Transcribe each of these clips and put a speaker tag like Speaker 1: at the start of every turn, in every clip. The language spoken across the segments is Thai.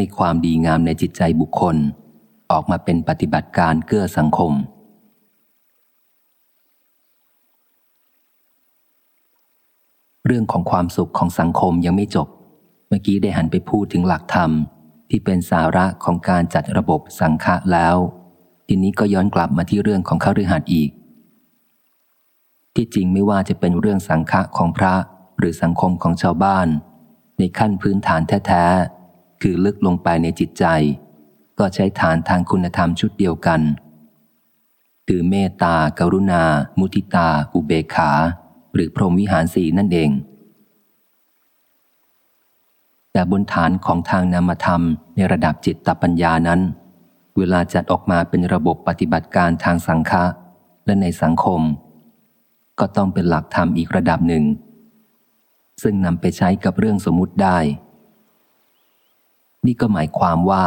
Speaker 1: ให้ความดีงามในจิตใจบุคคล ออกมาเป็นปฏิบัติการเกื้อสังคม เรื่องของความสุขของสังคมยังไม่จบ เมื่อกี้ได้หันไปพูดถึงหลักธรรม ที่เป็นสาระของการจัดระบบสังฆะแล้ว ทีนี้ก็ย้อนกลับมาที่เรื่องของข้ารือหัดอีก ที่จริงไม่ว่าจะเป็นเรื่องสังฆะของพระหรือสังคมของชาวบ้าน ในขั้นพื้นฐานแท้ๆ คือลึกลงไปในจิตใจ ก็ใช้ฐานทางคุณธรรมชุดเดียวกัน คือเมตตา กรุณา มุทิตา อุเบกขา หรือพรหมวิหารสีนั่นเอง แต่บนฐานของทางนามธรรมในระดับจิตตปัญญานั้น เวลาจัดออกมาเป็นระบบปฏิบัติการทางสังฆะและในสังคม ก็ต้องเป็นหลักธรรมอีกระดับหนึ่ง ซึ่งนำไปใช้กับเรื่องสมมุติได้ นี่ก็หมายความว่า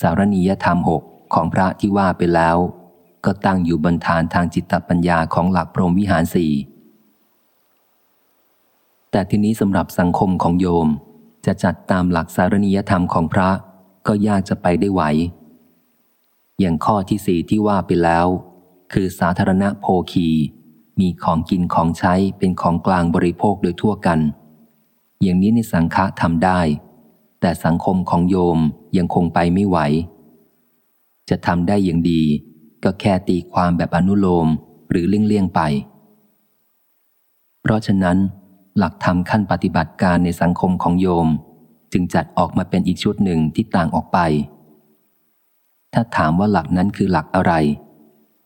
Speaker 1: สารณียธรรมหกของพระที่ว่าไปแล้ว ก็ตั้งอยู่บนฐานทางจิตปัญญาของหลักพรหมวิหารสี่แต่ทีนี้สำหรับสังคมของโยมจะจัดตามหลักสารณียธรรมของพระก็ยากจะไปได้ไหว อย่างข้อที่สี่ที่ว่าไปแล้ว คือสาธารณโภคี มีของกินของใช้เป็นของกลางบริโภคโดยทั่วกัน อย่างนี้ในสังฆะทำได้ แต่สังคมของโยมยังคงไปไม่ไหว จะทำได้อย่างดี ก็แค่ตีความแบบอนุโลมหรือเลี่ยงๆไป เพราะฉะนั้น หลักธรรมขั้นปฏิบัติการในสังคมของโยม จึงจัดออกมาเป็นอีกชุดหนึ่งที่ต่างออกไป ถ้าถามว่าหลักนั้นคือหลักอะไร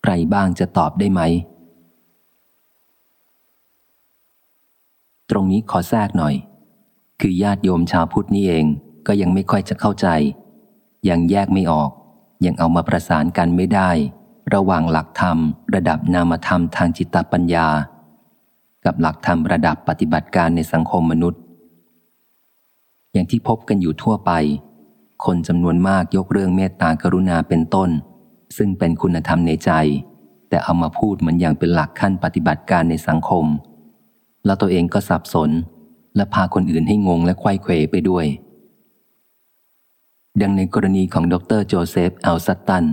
Speaker 1: ใครบ้างจะตอบได้ไหม ตรงนี้ขอแทรกหน่อย คือญาติโยมชาวพุทธนี่เอง ก็ยังไม่ค่อยจะเข้าใจ ยังแยกไม่ออก ยังเอามาประสานกันไม่ได้ ระหว่างหลักธรรม ระดับนามธรรมทางจิตปัญญา กับหลักธรรมระดับปฏิบัติการในสังคมมนุษย์ อย่างที่พบกันอยู่ทั่วไป คนจำนวนมากยกเรื่องเมตตากรุณาเป็นต้น ซึ่งเป็นคุณธรรมในใจ แต่เอามาพูดเหมือนอย่างเป็นหลักขั้นปฏิบัติการในสังคม แล้วตัวเองก็สับสนและพาคนอื่นให้งงและไขว้เขวไปด้วย ดังในกรณีของดรโจเซฟแอลซัตตัน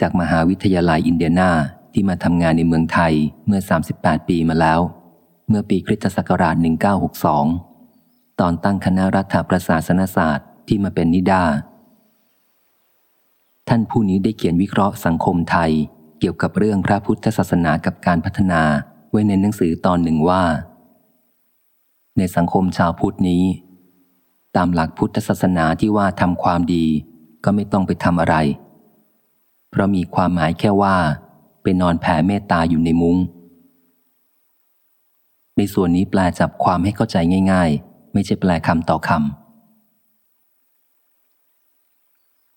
Speaker 1: จากมหาวิทยาลัยอินเดียนาที่มาทำงานในเมืองไทยเมื่อ 38 ปีมาแล้ว เมื่อปีคริสตศักราช 1962 ตอนตั้งคณะรัฐประศาสนศาสตร์ที่มาเป็นนิดา ท่านผู้นี้ได้เขียนวิเคราะห์สังคมไทย เกี่ยวกับเรื่องพระพุทธศาสนากับการพัฒนาไว้ในหนังสือตอนหนึ่งว่า ในสังคมชาวพุทธนี้ ตามหลักพุทธศาสนาที่ว่าทำความดี ก็ไม่ต้องไปทำอะไร เพราะมีความหมายแค่ว่าเป็นนอนแผ่เมตตาอยู่ในมุง้ง ในส่วนนี้แปลจับความให้เข้าใจง่าย ๆ ไม่ใช่แปลคำต่อคำ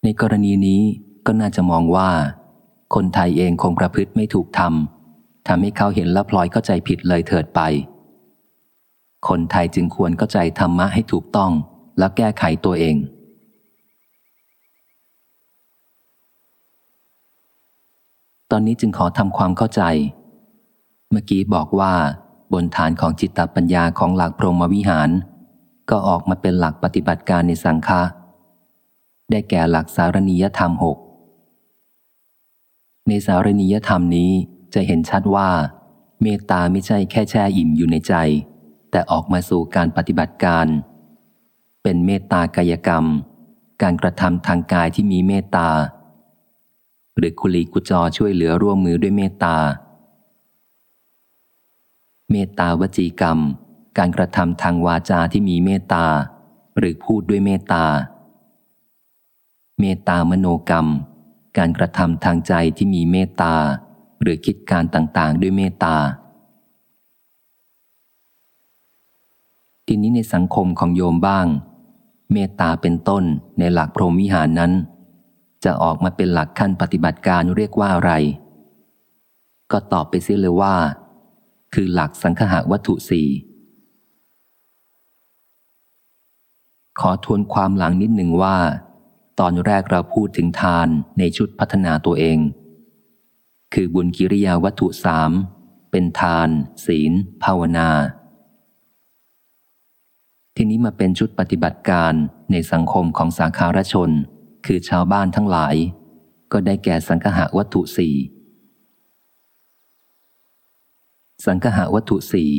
Speaker 1: ในกรณีนี้ก็น่าจะมองว่า คนไทยเองคงประพฤติไม่ถูกทำทำให้เขาเห็นแล้วพลอยเข้าใจผิดเลยเถิดไปคนไทยจึงควรเข้าใจธรรมะให้ถูกต้อง และแก้ไขตัวเอง ตอนนี้จึงขอทำความเข้าใจ เมื่อกี้บอกว่า บนฐานของจิตตปัญญาของหลักพรหมวิหาร ก็ออกมาเป็นหลักปฏิบัติการในสังฆะได้แก่หลักสารณียธรรมหกในสารณียธรรมนี้จะเห็นชัดว่า เมตตาไม่ใช่แค่แช่อิ่มอยู่ในใจ แต่ออกมาสู่การปฏิบัติการ เป็นเมตตากายกรรม การกระทำทางกายที่มีเมตตา หรือคุลีกุจอช่วยเหลือร่วมมือด้วยเมตตา เมตตาวจีกรรม การกระทำทางวาจาที่มีเมตตา หรือพูดด้วยเมตตา เมตตามโนกรรม การกระทำทางใจที่มีเมตตา หรือคิดการต่างๆ ด้วยเมตตาทีนี้ในสังคมของโยมบ้าง เมตตาเป็นต้นในหลักพรหมวิหารนั้น จะออกมาเป็นหลักขั้นปฏิบัติการเรียกว่าอะไร ก็ตอบไปเสียเลยว่า คือหลักสังคหาวัตถุสี่ขอทวนความหลังนิดหนึ่งว่า ตอนแรกเราพูดถึงทานในชุดพัฒนาตัวเอง คือบุญกิริยาวัตถุสามเป็นทาน ศีล ภาวนา ทีนี้มาเป็นชุดปฏิบัติการในสังคมของสาขารชน คือชาวบ้านทั้งหลาย ก็ได้แก่สังคหะวัตถุสี่สังคหะวัตถุสี่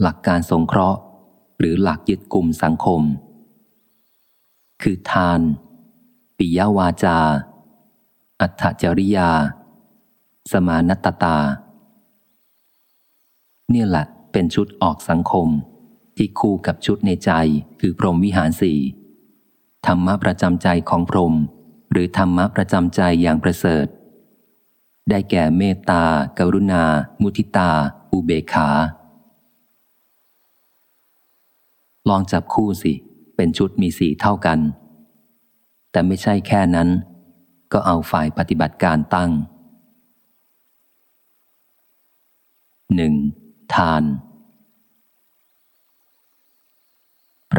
Speaker 1: หลักการสงเคราะห์ หรือหลักยึดกลุ่มสังคม คือทาน ปิยวาจา อัตจริยา สมานตตา เนี่ยแหละเป็นชุดออกสังคม ที่คู่กับชุดในใจคือพรหมวิหารสี่ธรรมะประจำใจของพรหมหรือธรรมะประจำใจอย่างประเสริฐ ได้แก่เมตตา กรุณา มุทิตา อุเบกขา ลองจับคู่สิ เป็นชุดมีสีเท่ากัน แต่ไม่ใช่แค่นั้น ก็เอาฝ่ายปฏิบัติการตั้งหนึ่งทาน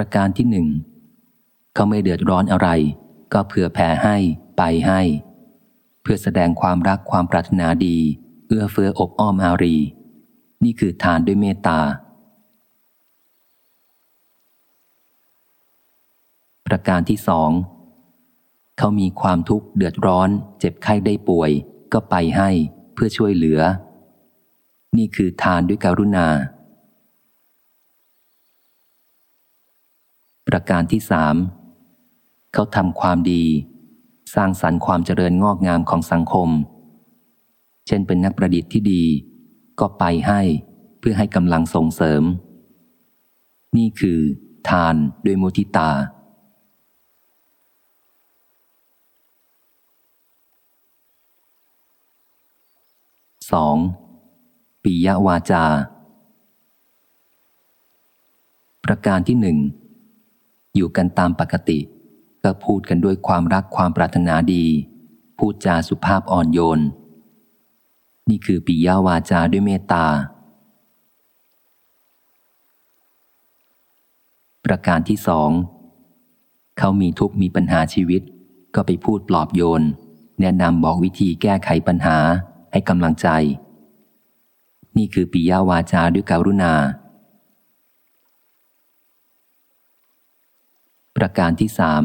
Speaker 1: ประการที่หนึ่งเขาไม่เดือดร้อนอะไร ก็เผื่อแผ่ให้ไปให้ เพื่อแสดงความรักความปรารถนาดี เอื้อเฟื้ออบอ้อมอารี นี่คือทานด้วยเมตตา ประการที่สองเขามีความทุกข์เดือดร้อน เจ็บไข้ได้ป่วย ก็ไปให้เพื่อช่วยเหลือ นี่คือทานด้วยการุณา ประการที่สามเขาทำความดี สร้างสรรค์ความเจริญงอกงามของสังคม เช่นเป็นนักประดิษฐ์ที่ดี ก็ไปให้เพื่อให้กำลังส่งเสริม นี่คือ ทานด้วยมุทิตาสองปิยวาจา ประการที่หนึ่ง อยู่กันตามปกติ ก็พูดกันด้วยความรักความปรารถนาดี พูดจาสุภาพอ่อนโยน นี่คือปิยาวาจาด้วยเมตตา ประการที่สองเขามีทุกข์มีปัญหาชีวิต ก็ไปพูดปลอบโยน แนะนำบอกวิธีแก้ไขปัญหาให้กำลังใจ นี่คือปิยาวาจาด้วยการุณา ประการที่สาม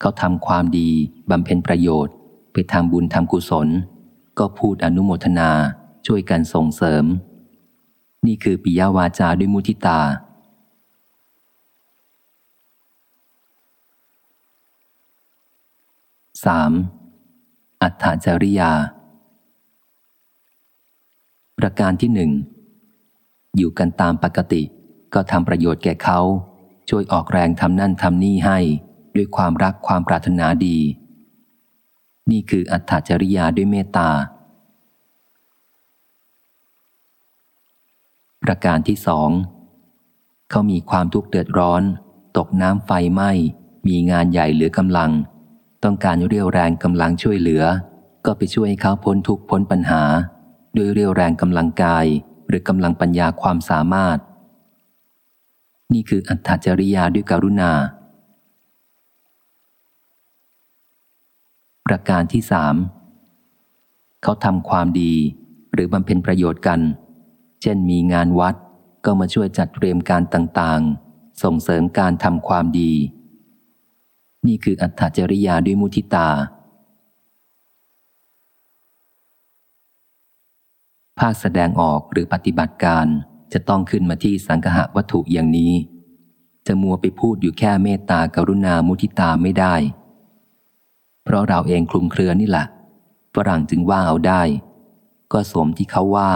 Speaker 1: เขาทำความดีบำเพ็ญประโยชน์ ไปทำบุญทำกุศล ก็พูดอนุโมทนาช่วยกันส่งเสริม นี่คือปิยาวาจาด้วยมุทิตาสามอัฏฐาจริยา ประการที่หนึ่งอยู่กันตามปกติ ก็ทำประโยชน์แก่เขา ช่วยออกแรงทำนั่นทำนี่ให้ ด้วยความรักความปรารถนาดี นี่คืออัตถจริยาด้วยเมตตา ประการที่สองเขามีความทุกข์เดือดร้อน ตกน้ำไฟไหม้ มีงานใหญ่เหลือกำลัง ต้องการเรียวแรงกำลังช่วยเหลือ ก็ไปช่วยให้เขาพ้นทุกข์พ้นปัญหา ด้วยเรียวแรงกำลังกาย หรือกำลังปัญญาความสามารถ นี่คืออัตถจริยาด้วยการุณา ประการที่สามเขาทำความดีหรือบำเพ็ญประโยชน์กัน เช่นมีงานวัดก็มาช่วยจัดเตรียมการต่างๆ ส่งเสริมการทำความดี นี่คืออัตถจริยาด้วยมุทิตา ภาคแสดงออกหรือปฏิบัติการ จะต้องขึ้นมาที่สังหะวัตถุอย่างนี้ จะมัวไปพูดอยู่แค่เมตตากรุณามุทิตาไม่ได้ เพราะเราเองคลุมเครือนี่แหละฝรั่งจึงว่าเอาได้ ก็สมที่เขาว่า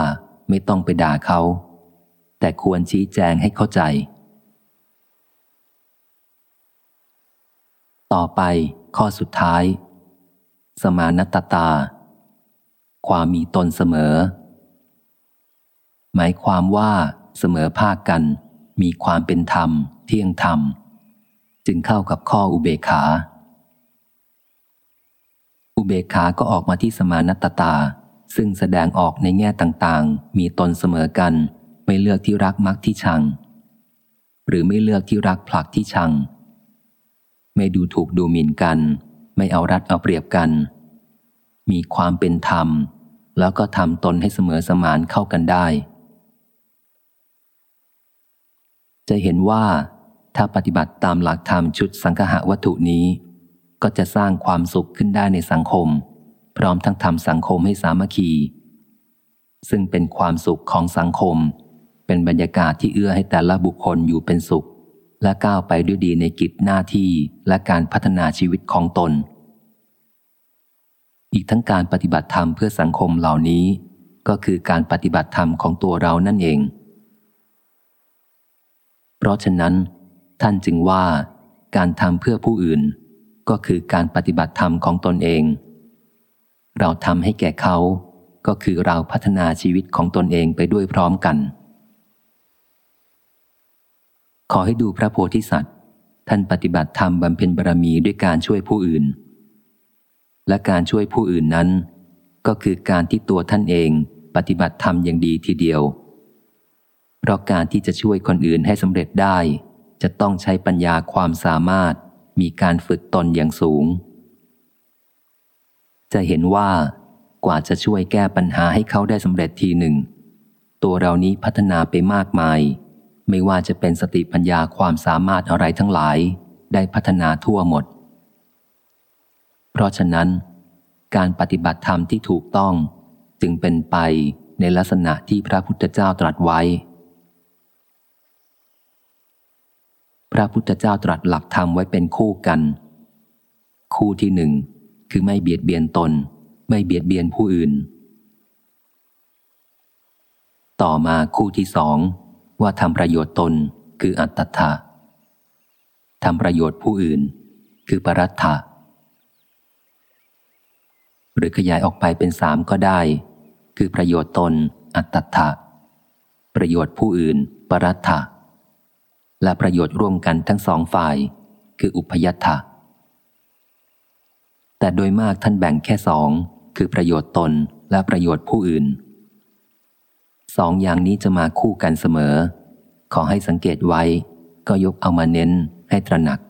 Speaker 1: ไม่ต้องไปด่าเขา แต่ควรชี้แจงให้เข้าใจ ต่อไปข้อสุดท้าย สมานตตา ความมีตนเสมอ หมายความว่าเสมอภาคกัน มีความเป็นธรรม เที่ยงธรรม จึงเข้ากับข้ออุเบกขา อุเบกขาก็ออกมาที่สมานตตา ซึ่งแสดงออกในแง่ต่างๆ มีตนเสมอกัน ไม่เลือกที่รักมักที่ชัง หรือไม่เลือกที่รักผลักที่ชัง ไม่ดูถูกดูหมิ่นกัน ไม่เอารัดเอาเปรียบกัน มีความเป็นธรรม แล้วก็ทำตนให้เสมอสมานเข้ากันได้ จะเห็นว่าถ้าปฏิบัติตามหลักธรรมชุดสังหะวัตถุนี้ ก็จะสร้างความสุขขึ้นได้ในสังคม พร้อมทั้งทำสังคมให้สามัคคี ซึ่งเป็นความสุขของสังคม เป็นบรรยากาศที่เอื้อให้แต่ละบุคคลอยู่เป็นสุข และก้าวไปด้วยดีในกิจหน้าที่และการพัฒนาชีวิตของตน อีกทั้งการปฏิบัติธรรมเพื่อสังคมเหล่านี้ ก็คือการปฏิบัติธรรมของตัวเรานั่นเอง เพราะฉะนั้น ท่านจึงว่าการทำเพื่อผู้อื่น ก็คือการปฏิบัติธรรมของตนเอง เราทำให้แก่เขาก็คือเราพัฒนาชีวิตของตนเองไปด้วยพร้อมกัน ขอให้ดูพระโพธิสัตว์ ท่านปฏิบัติธรรมบำเพ็ญบารมีด้วยการช่วยผู้อื่น และการช่วยผู้อื่นนั้น ก็คือการที่ตัวท่านเองปฏิบัติธรรมอย่างดีทีเดียว ราะการที่จะช่วยคนอื่นให้สำเร็จได้ จะต้องใช้ปัญญาความสามารถ มีการฝึกตนอย่างสูง จะเห็นว่ากว่าจะช่วยแก้ปัญหาให้เขาได้สำเร็จทีหนึ่ง ตัวเรานี้พัฒนาไปมากมาย ไม่ว่าจะเป็นสติปัญญาความสามารถอะไรทั้งหลาย ได้พัฒนาทั่วหมด เพราะฉะนั้น การปฏิบัติธรรมที่ถูกต้อง จึงเป็นไปในลักษณะที่พระพุทธเจ้าตรัสไว้ พระพุทธเจ้าตรัสหลักธรรมไว้เป็นคู่กัน คู่ที่หนึ่งคือไม่เบียดเบียนตน ไม่เบียดเบียนผู้อื่น ต่อมาคู่ที่สองว่าทำประโยชน์ตนคืออัตถะทำประโยชน์ผู้อื่น คือปรัตถะหรือขยายออกไปเป็นสามก็ได้ คือประโยชน์ตน อัตถะประโยชน์ผู้อื่น ปรัตถะ และประโยชน์ร่วมกันทั้งสองฝ่าย คืออุพยัตถะแต่โดยมากท่านแบ่งแค่สอง คือประโยชน์ตนและประโยชน์ผู้อื่น สองอย่างนี้จะมาคู่กันเสมอ ขอให้สังเกตไว้ ก็ยกเอามาเน้นให้ตระหนัก